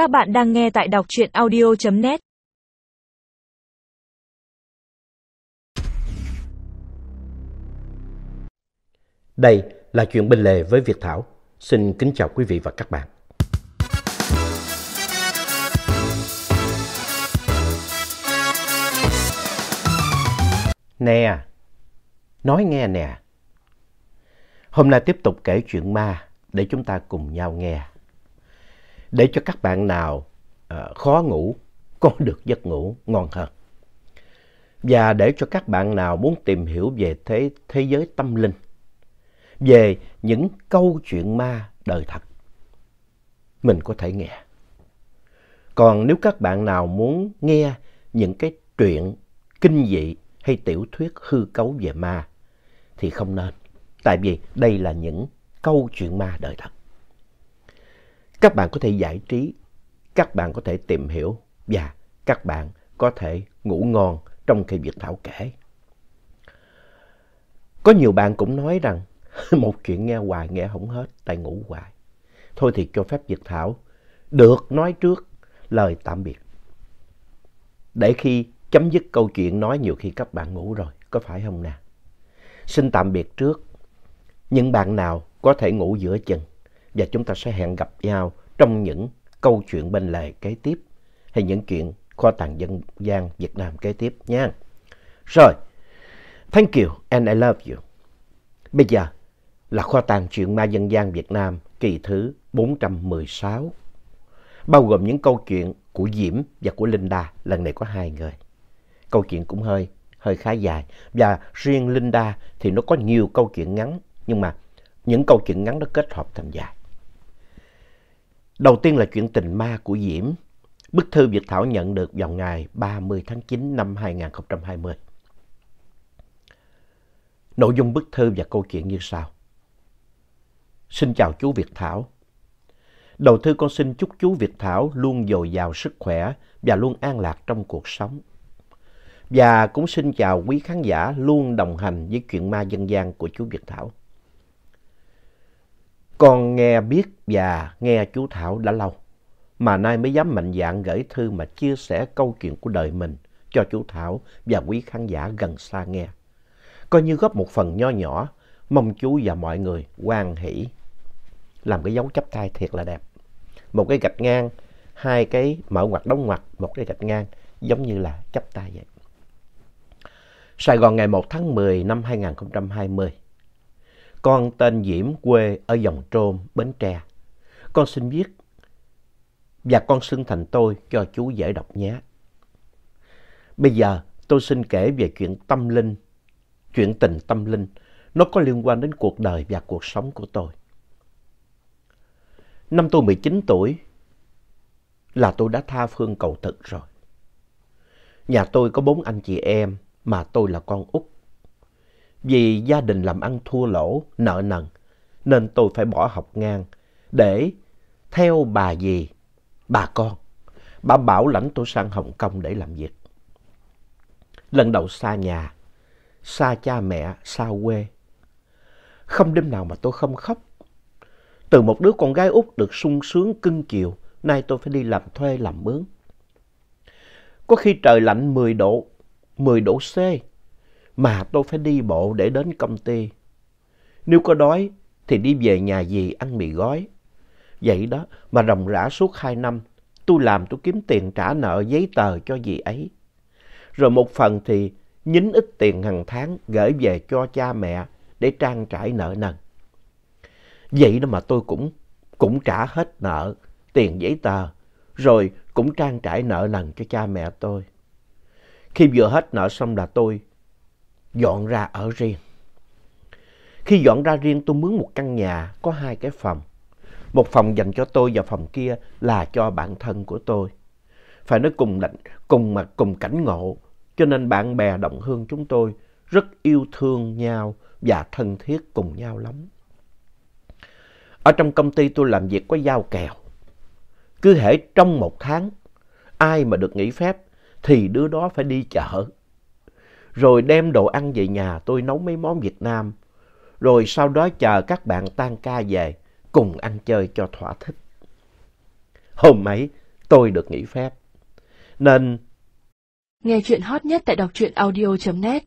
Các bạn đang nghe tại đọc truyện audio.net Đây là chuyện bên lề với Việt Thảo. Xin kính chào quý vị và các bạn. Nè, nói nghe nè. Hôm nay tiếp tục kể chuyện ma để chúng ta cùng nhau nghe. Để cho các bạn nào uh, khó ngủ có được giấc ngủ ngon hơn. Và để cho các bạn nào muốn tìm hiểu về thế, thế giới tâm linh, về những câu chuyện ma đời thật, mình có thể nghe. Còn nếu các bạn nào muốn nghe những cái truyện kinh dị hay tiểu thuyết hư cấu về ma thì không nên. Tại vì đây là những câu chuyện ma đời thật. Các bạn có thể giải trí, các bạn có thể tìm hiểu và các bạn có thể ngủ ngon trong khi Việt Thảo kể. Có nhiều bạn cũng nói rằng một chuyện nghe hoài nghe không hết tại ngủ hoài. Thôi thì cho phép Việt Thảo được nói trước lời tạm biệt. Để khi chấm dứt câu chuyện nói nhiều khi các bạn ngủ rồi, có phải không nào? Xin tạm biệt trước. Những bạn nào có thể ngủ giữa chừng và chúng ta sẽ hẹn gặp nhau trong những câu chuyện bên lề kế tiếp hay những chuyện kho tàng dân gian Việt Nam kế tiếp nha. Rồi, thank you and I love you. Bây giờ là kho tàng chuyện ma dân gian Việt Nam kỳ thứ 416, bao gồm những câu chuyện của Diễm và của Linda, lần này có hai người. Câu chuyện cũng hơi hơi khá dài và riêng Linda thì nó có nhiều câu chuyện ngắn nhưng mà những câu chuyện ngắn nó kết hợp thành dài. Đầu tiên là chuyện tình ma của Diễm. Bức thư Việt Thảo nhận được vào ngày 30 tháng 9 năm 2020. Nội dung bức thư và câu chuyện như sau. Xin chào chú Việt Thảo. Đầu thư con xin chúc chú Việt Thảo luôn dồi dào sức khỏe và luôn an lạc trong cuộc sống. Và cũng xin chào quý khán giả luôn đồng hành với chuyện ma dân gian của chú Việt Thảo. Con nghe biết và nghe chú Thảo đã lâu, mà nay mới dám mạnh dạn gửi thư mà chia sẻ câu chuyện của đời mình cho chú Thảo và quý khán giả gần xa nghe. Coi như góp một phần nho nhỏ, mong chú và mọi người hoan hỷ. Làm cái dấu chấp tay thiệt là đẹp. Một cái gạch ngang, hai cái mở ngoặt đóng ngoặt, một cái gạch ngang, giống như là chấp tay vậy. Sài Gòn ngày 1 tháng 10 năm 2020. Con tên Diễm quê ở Dòng Trôm, Bến Tre. Con xin viết và con xưng thành tôi cho chú dễ đọc nhé. Bây giờ tôi xin kể về chuyện tâm linh, chuyện tình tâm linh. Nó có liên quan đến cuộc đời và cuộc sống của tôi. Năm tôi 19 tuổi là tôi đã tha phương cầu thực rồi. Nhà tôi có bốn anh chị em mà tôi là con út. Vì gia đình làm ăn thua lỗ, nợ nần, nên tôi phải bỏ học ngang để theo bà dì, bà con. Bà bảo lãnh tôi sang Hồng Kông để làm việc. Lần đầu xa nhà, xa cha mẹ, xa quê. Không đêm nào mà tôi không khóc. Từ một đứa con gái út được sung sướng cưng chiều, nay tôi phải đi làm thuê làm mướn. Có khi trời lạnh 10 độ, 10 độ C, mà tôi phải đi bộ để đến công ty. Nếu có đói thì đi về nhà dì ăn mì gói. Vậy đó mà ròng rã suốt hai năm, tôi làm tôi kiếm tiền trả nợ giấy tờ cho dì ấy. Rồi một phần thì nhín ít tiền hàng tháng gửi về cho cha mẹ để trang trải nợ nần. Vậy đó mà tôi cũng, cũng trả hết nợ, tiền giấy tờ, rồi cũng trang trải nợ nần cho cha mẹ tôi. Khi vừa hết nợ xong là tôi dọn ra ở riêng. Khi dọn ra riêng tôi mướn một căn nhà có hai cái phòng. Một phòng dành cho tôi và phòng kia là cho bạn thân của tôi. Phải nói cùng, cùng, mà cùng cảnh ngộ cho nên bạn bè đồng hương chúng tôi rất yêu thương nhau và thân thiết cùng nhau lắm. Ở trong công ty tôi làm việc có giao kèo. Cứ hễ trong một tháng, ai mà được nghỉ phép thì đứa đó phải đi chợ. Rồi đem đồ ăn về nhà tôi nấu mấy món Việt Nam. Rồi sau đó chờ các bạn tan ca về, cùng ăn chơi cho thỏa thích. Hôm ấy, tôi được nghỉ phép. Nên Nghe chuyện hot nhất tại đọc truyện audio.net